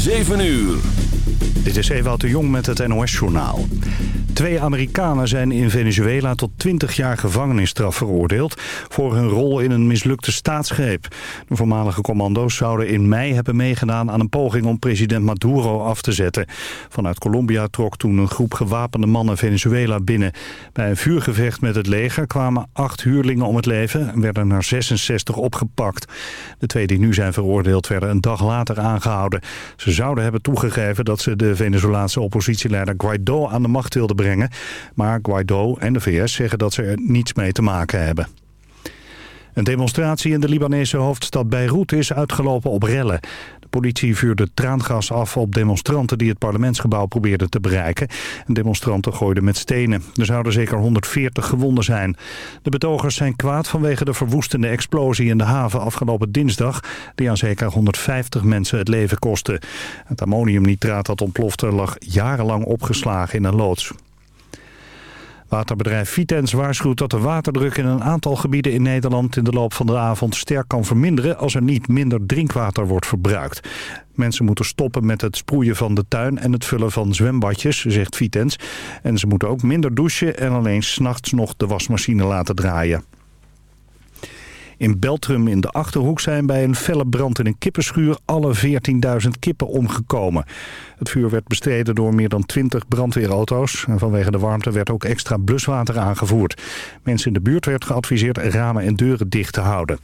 7 uur. Dit is Ewout de Jong met het NOS-journaal. Twee Amerikanen zijn in Venezuela tot 20 jaar gevangenisstraf veroordeeld... voor hun rol in een mislukte staatsgreep. De voormalige commando's zouden in mei hebben meegedaan aan een poging om president Maduro af te zetten. Vanuit Colombia trok toen een groep gewapende mannen Venezuela binnen. Bij een vuurgevecht met het leger kwamen acht huurlingen om het leven... en werden er 66 opgepakt. De twee die nu zijn veroordeeld werden een dag later aangehouden. Ze zouden hebben toegegeven dat ze de Venezolaanse oppositieleider Guaido aan de macht wilden brengen. Maar Guaido en de VS zeggen dat ze er niets mee te maken hebben. Een demonstratie in de Libanese hoofdstad Beirut is uitgelopen op rellen. Politie vuurde traangas af op demonstranten die het parlementsgebouw probeerden te bereiken. En demonstranten gooiden met stenen. Er zouden zeker 140 gewonden zijn. De betogers zijn kwaad vanwege de verwoestende explosie in de haven afgelopen dinsdag... die aan zeker 150 mensen het leven kostte. Het ammoniumnitraat dat ontplofte lag jarenlang opgeslagen in een loods. Waterbedrijf Vitens waarschuwt dat de waterdruk in een aantal gebieden in Nederland in de loop van de avond sterk kan verminderen als er niet minder drinkwater wordt verbruikt. Mensen moeten stoppen met het sproeien van de tuin en het vullen van zwembadjes, zegt Vitens. En ze moeten ook minder douchen en alleen s'nachts nog de wasmachine laten draaien. In Beltrum in de Achterhoek zijn bij een felle brand in een kippenschuur alle 14.000 kippen omgekomen. Het vuur werd bestreden door meer dan 20 brandweerauto's. En vanwege de warmte werd ook extra bluswater aangevoerd. Mensen in de buurt werd geadviseerd ramen en deuren dicht te houden.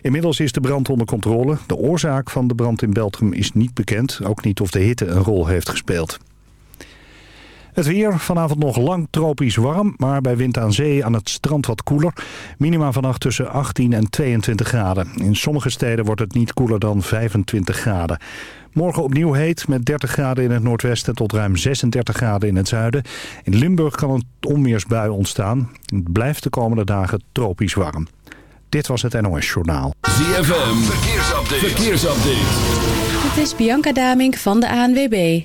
Inmiddels is de brand onder controle. De oorzaak van de brand in Beltrum is niet bekend. Ook niet of de hitte een rol heeft gespeeld. Het weer, vanavond nog lang tropisch warm, maar bij wind aan zee aan het strand wat koeler. Minima vannacht tussen 18 en 22 graden. In sommige steden wordt het niet koeler dan 25 graden. Morgen opnieuw heet met 30 graden in het noordwesten tot ruim 36 graden in het zuiden. In Limburg kan een onweersbui ontstaan. Het blijft de komende dagen tropisch warm. Dit was het NOS Journaal. ZFM, verkeersupdate. verkeersupdate. Dit is Bianca Damink van de ANWB.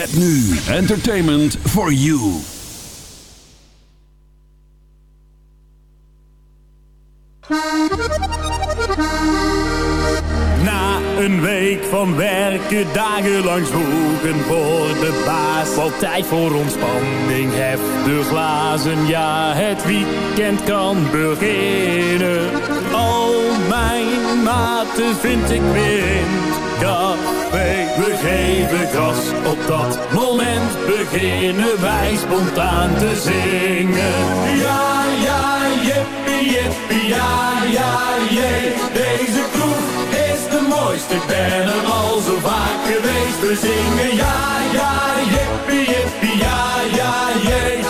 Met nu entertainment for you. Na een week van werken, dagenlang zwoegen voor de baas. Valt tijd voor ontspanning, hef de glazen, ja het weekend kan beginnen. Al mijn maten vind ik weer café. We geven gas, op dat moment beginnen wij spontaan te zingen. Ja, ja, jippie, jippie, ja, ja, jee. Deze kroeg is de mooiste, ik ben er al zo vaak geweest. We zingen ja, ja, jippie, jippie, ja, ja, jee.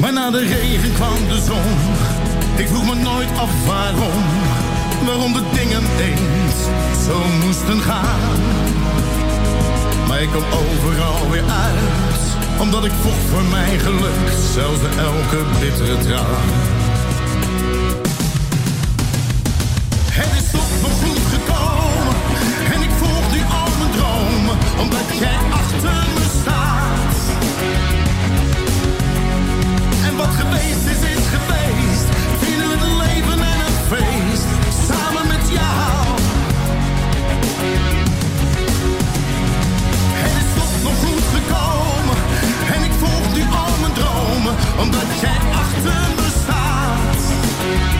Maar na de regen kwam de zon. Ik vroeg me nooit af waarom. Waarom de dingen eens zo moesten gaan. Maar ik kwam overal weer uit. Omdat ik vocht voor mijn geluk. Zelfs elke bittere traan. Het is toch nog goed gekomen. En ik volg nu al mijn dromen. Omdat jij achter Omdat jij achter me staat.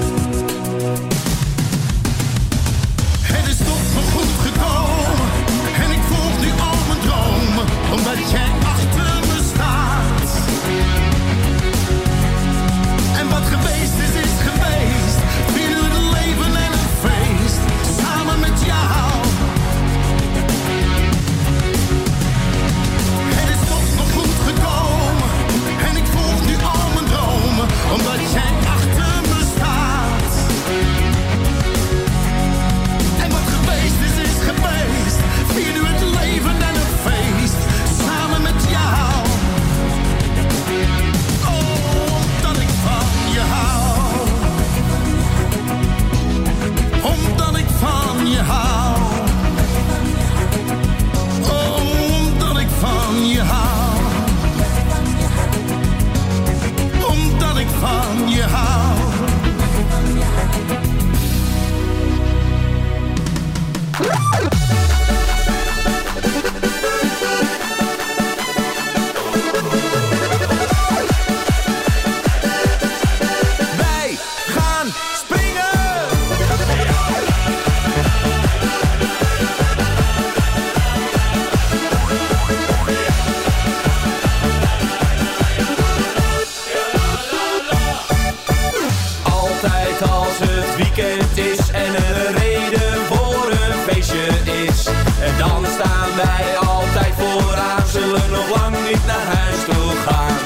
Is en er een reden voor een feestje is. En dan staan wij altijd vooraan, zullen nog lang niet naar huis toe gaan.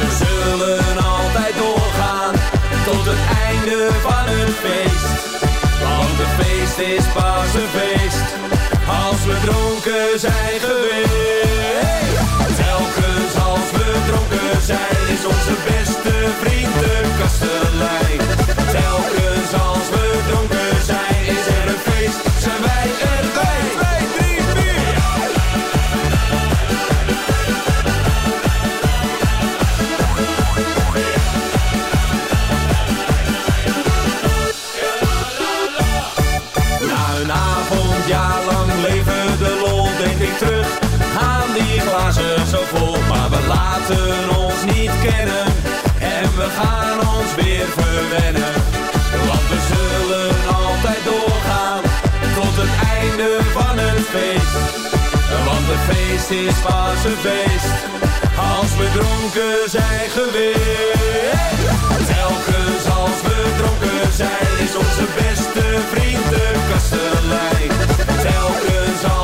We zullen altijd doorgaan tot het einde van het feest. Want het feest is pas een feest als we dronken zijn geweest. Telkens als we dronken zijn is onze beste Want we zullen altijd doorgaan tot het einde van het feest. Want het feest is pas een feest als we dronken zijn geweest. Telkens als we dronken zijn is onze beste vriend de kastelein. Telkens als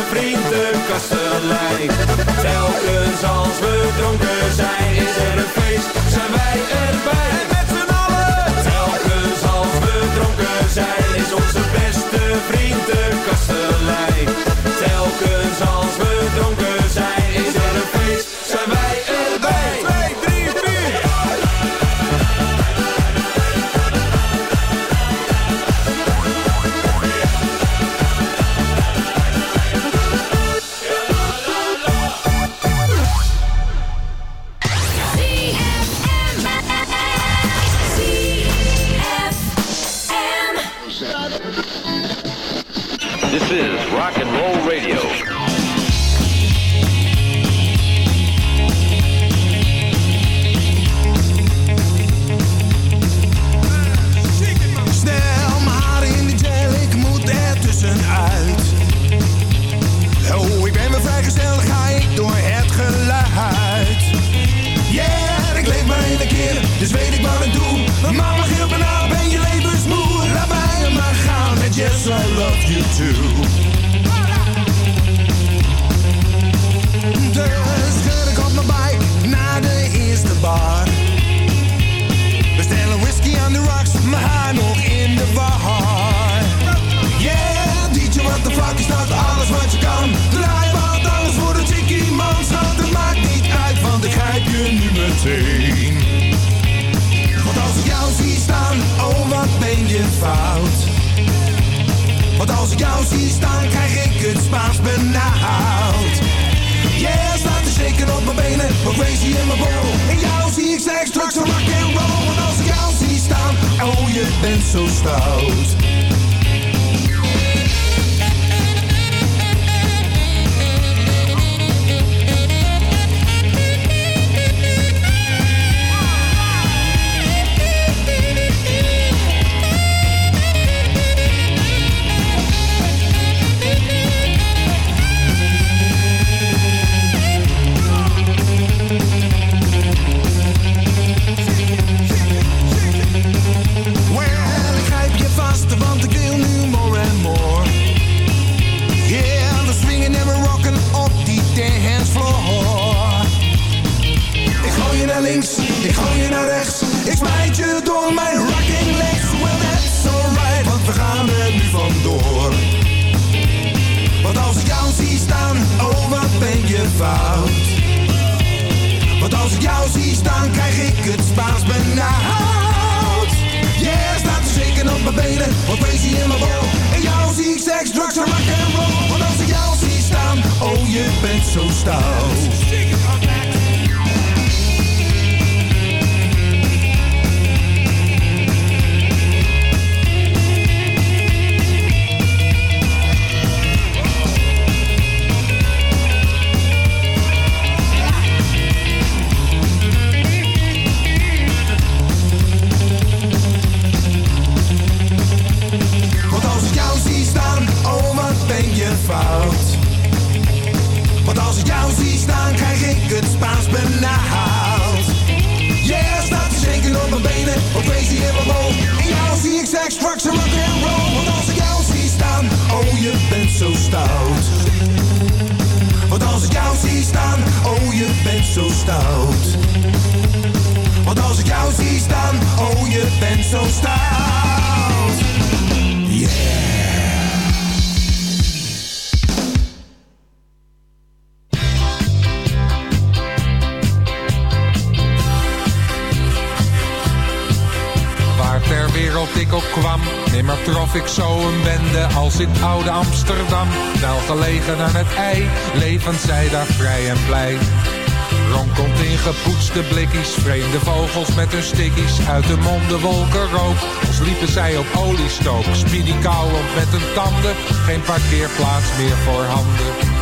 Vrienden vriend, de. Telkens als we dronken zijn, is ik zo een bende als in oude Amsterdam. Wel gelegen aan het ei, levend zij daar vrij en blij. Ronkomt in gepoetste blikjes, vreemde vogels met hun stikjes, Uit de monden wolken rook, als liepen zij op oliestook. Speedy kouwend met hun tanden, geen parkeerplaats meer voor handen.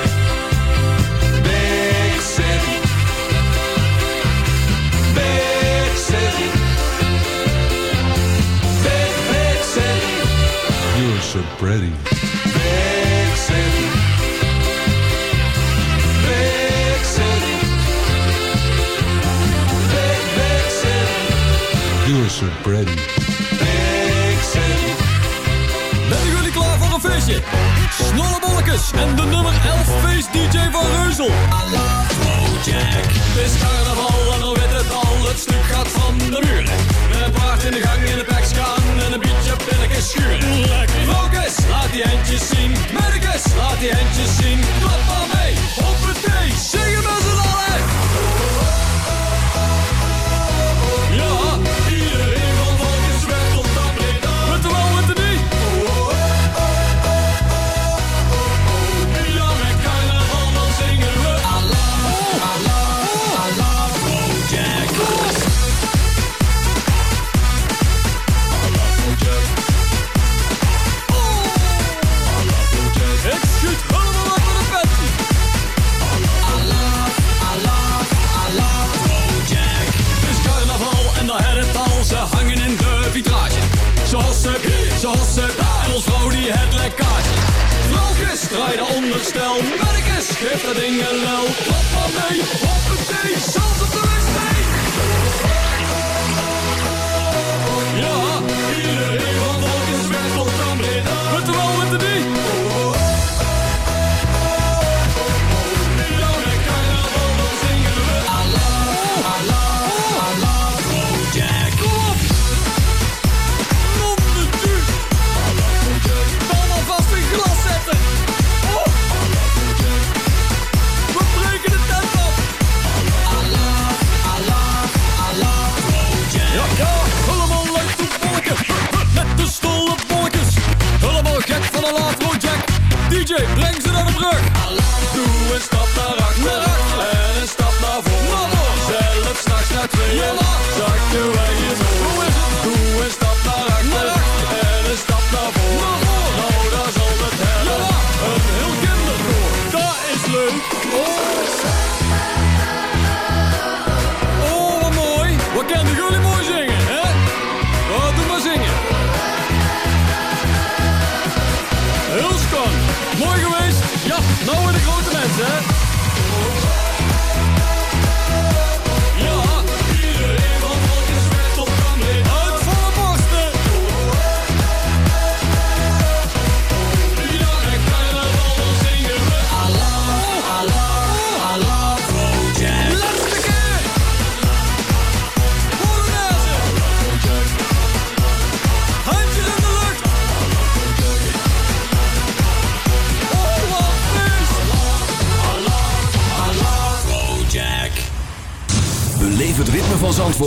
So pretty. Big city. Big city. Big, big city. You're so pretty. Ben jullie klaar voor een feestje? Snollebolletjes en de nummer 11 feest DJ van Reuzel. Jack. Het is carnaval en al weet het al, het stuk gaat van de. Met een paard in de gang in de peks gaan en een beetje pilletjes schuren. Lekker. Focus, laat die handjes zien. Merkes, laat die handjes zien. Merkers, geef dat ding een lel. Klap maar mee, hoppatee, grote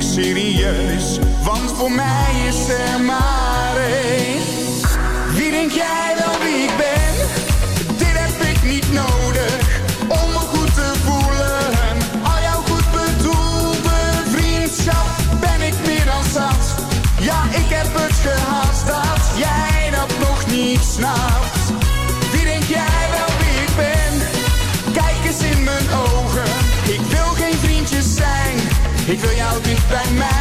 ik serieus, want voor mij is er maar één. Wie denk jij? black man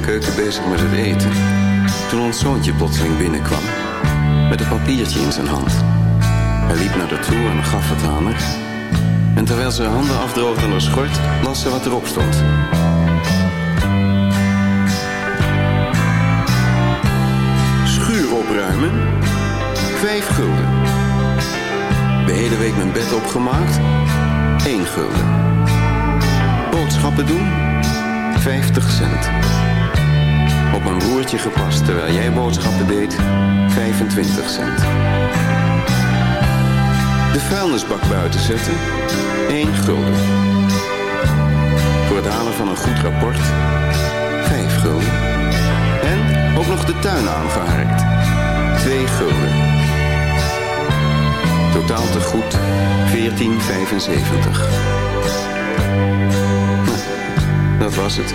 de keuken bezig met het eten. Toen ons zoontje plotseling binnenkwam. Met een papiertje in zijn hand. Hij liep naar haar toe en gaf het aan haar. En terwijl ze handen afdroogde aan haar schort, las ze wat erop stond. Schuur opruimen. Vijf gulden. De hele week mijn bed opgemaakt. 1 gulden. Boodschappen doen. 50 cent. Op mijn broertje gepast terwijl jij boodschappen deed. 25 cent. De vuilnisbak buiten zetten. 1 gulden. Voor het halen van een goed rapport. 5 gulden. En ook nog de tuin aangeharkt. 2 gulden. Totaal te goed 14,75. Nou, dat was het.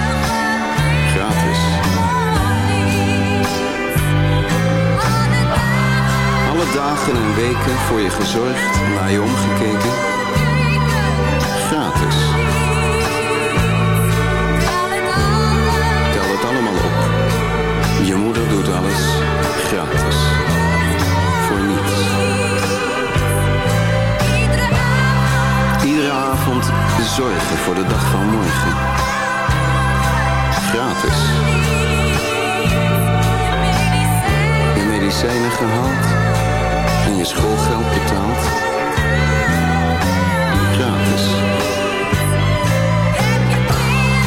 Dagen en weken voor je gezorgd, naar je omgekeken. Gratis. Tel het allemaal op. Je moeder doet alles gratis. Voor niets. Iedere avond zorgen voor de dag van morgen. Gratis. Medicijnen gehaald schoolgeld betaald. Gratis.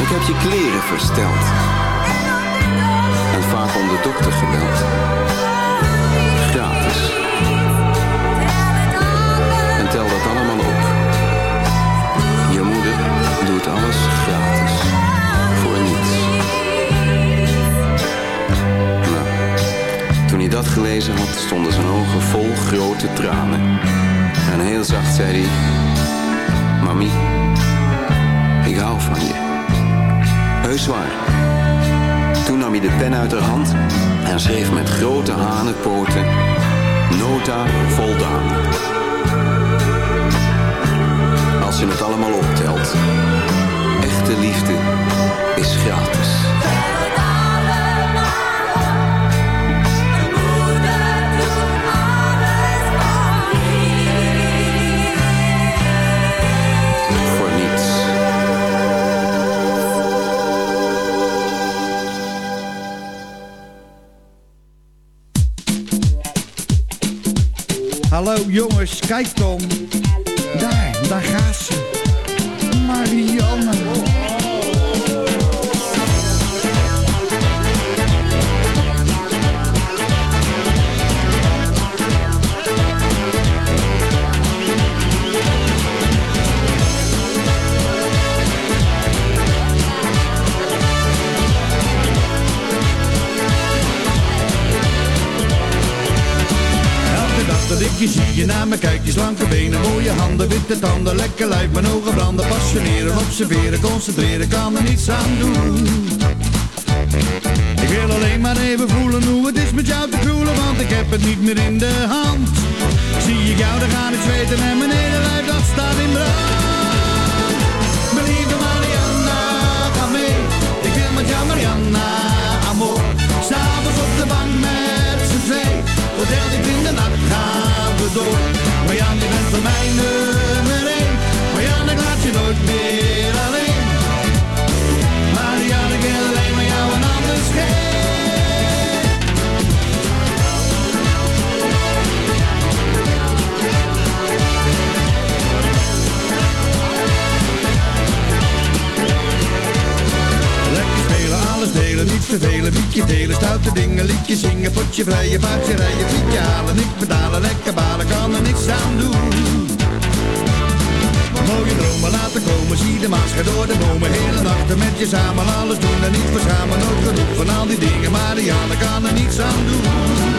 Ik heb je kleren versteld en vaak om de dokter gebeld. Gelezen had, stonden zijn ogen vol grote tranen. En heel zacht zei hij... Mami, ik hou van je. Heus waar. Toen nam hij de pen uit haar hand en schreef met grote hanenpoten... Nota voldaan. Als je het allemaal optelt. Echte liefde is gratis. Hallo jongens, kijk dan. Daar, daar gaat ze. Marianne. Je zie, je naar me kijkt, je slanke benen, mooie handen, witte tanden, lekker lijf, mijn ogen branden, passioneren, observeren, concentreren, kan er niets aan doen. Ik wil alleen maar even voelen hoe het is met jou te voelen, want ik heb het niet meer in de hand. Zie ik jou, dan ga ik zweten en mijn hele lijf dat staat in brand. Mijn lieve Marianne, ga mee, ik wil met jou Marianne, amor. S'avonds op de bank met z'n twee, tot diep in de nacht gaan we door. Marianne, je bent voor mij nummer één, Marianne, ik laat je nooit meer alleen. Alles delen, niet vervelen, bietje delen, stoute dingen, liedjes zingen, potje vrijen, paardje rijden, fietje halen, niet betalen, lekker balen, kan er niks aan doen. Mooie dromen laten komen, zie de schijnt door de bomen, hele nachten met je samen, alles doen en niet verschamen, nooit genoeg van al die dingen, Marianne kan er niets aan doen.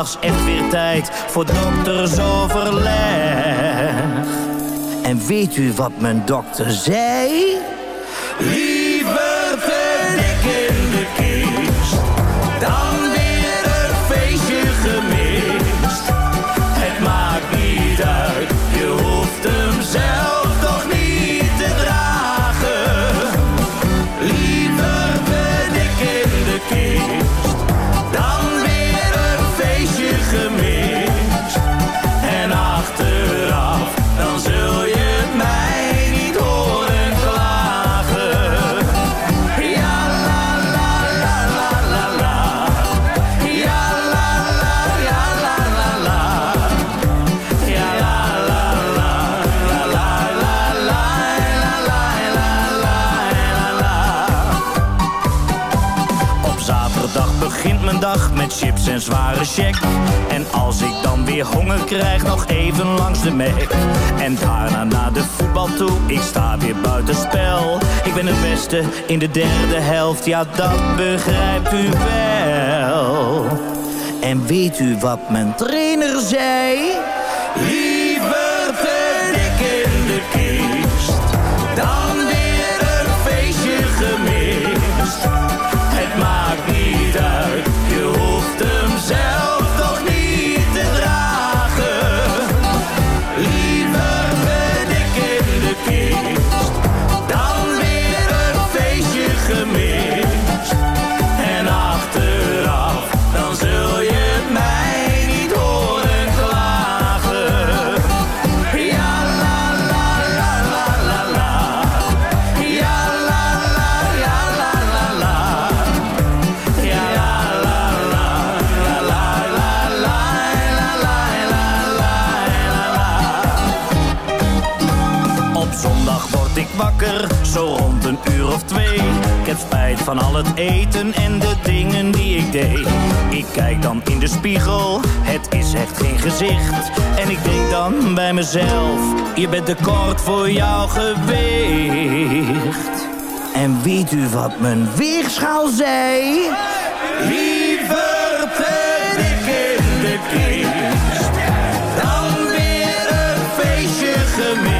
Was echt weer tijd voor doktersoverleg. En weet u wat mijn dokter zei? chips en zware check. En als ik dan weer honger krijg, nog even langs de mek. En daarna naar de voetbal toe, ik sta weer buiten spel Ik ben het beste in de derde helft, ja dat begrijpt u wel. En weet u wat mijn trainer zei? Van al het eten en de dingen die ik deed. Ik kijk dan in de spiegel, het is echt geen gezicht. En ik denk dan bij mezelf, je bent te kort voor jouw gewicht. En weet u wat mijn weegschaal zei? Liever ben ik in de kist dan weer een feestje gemist.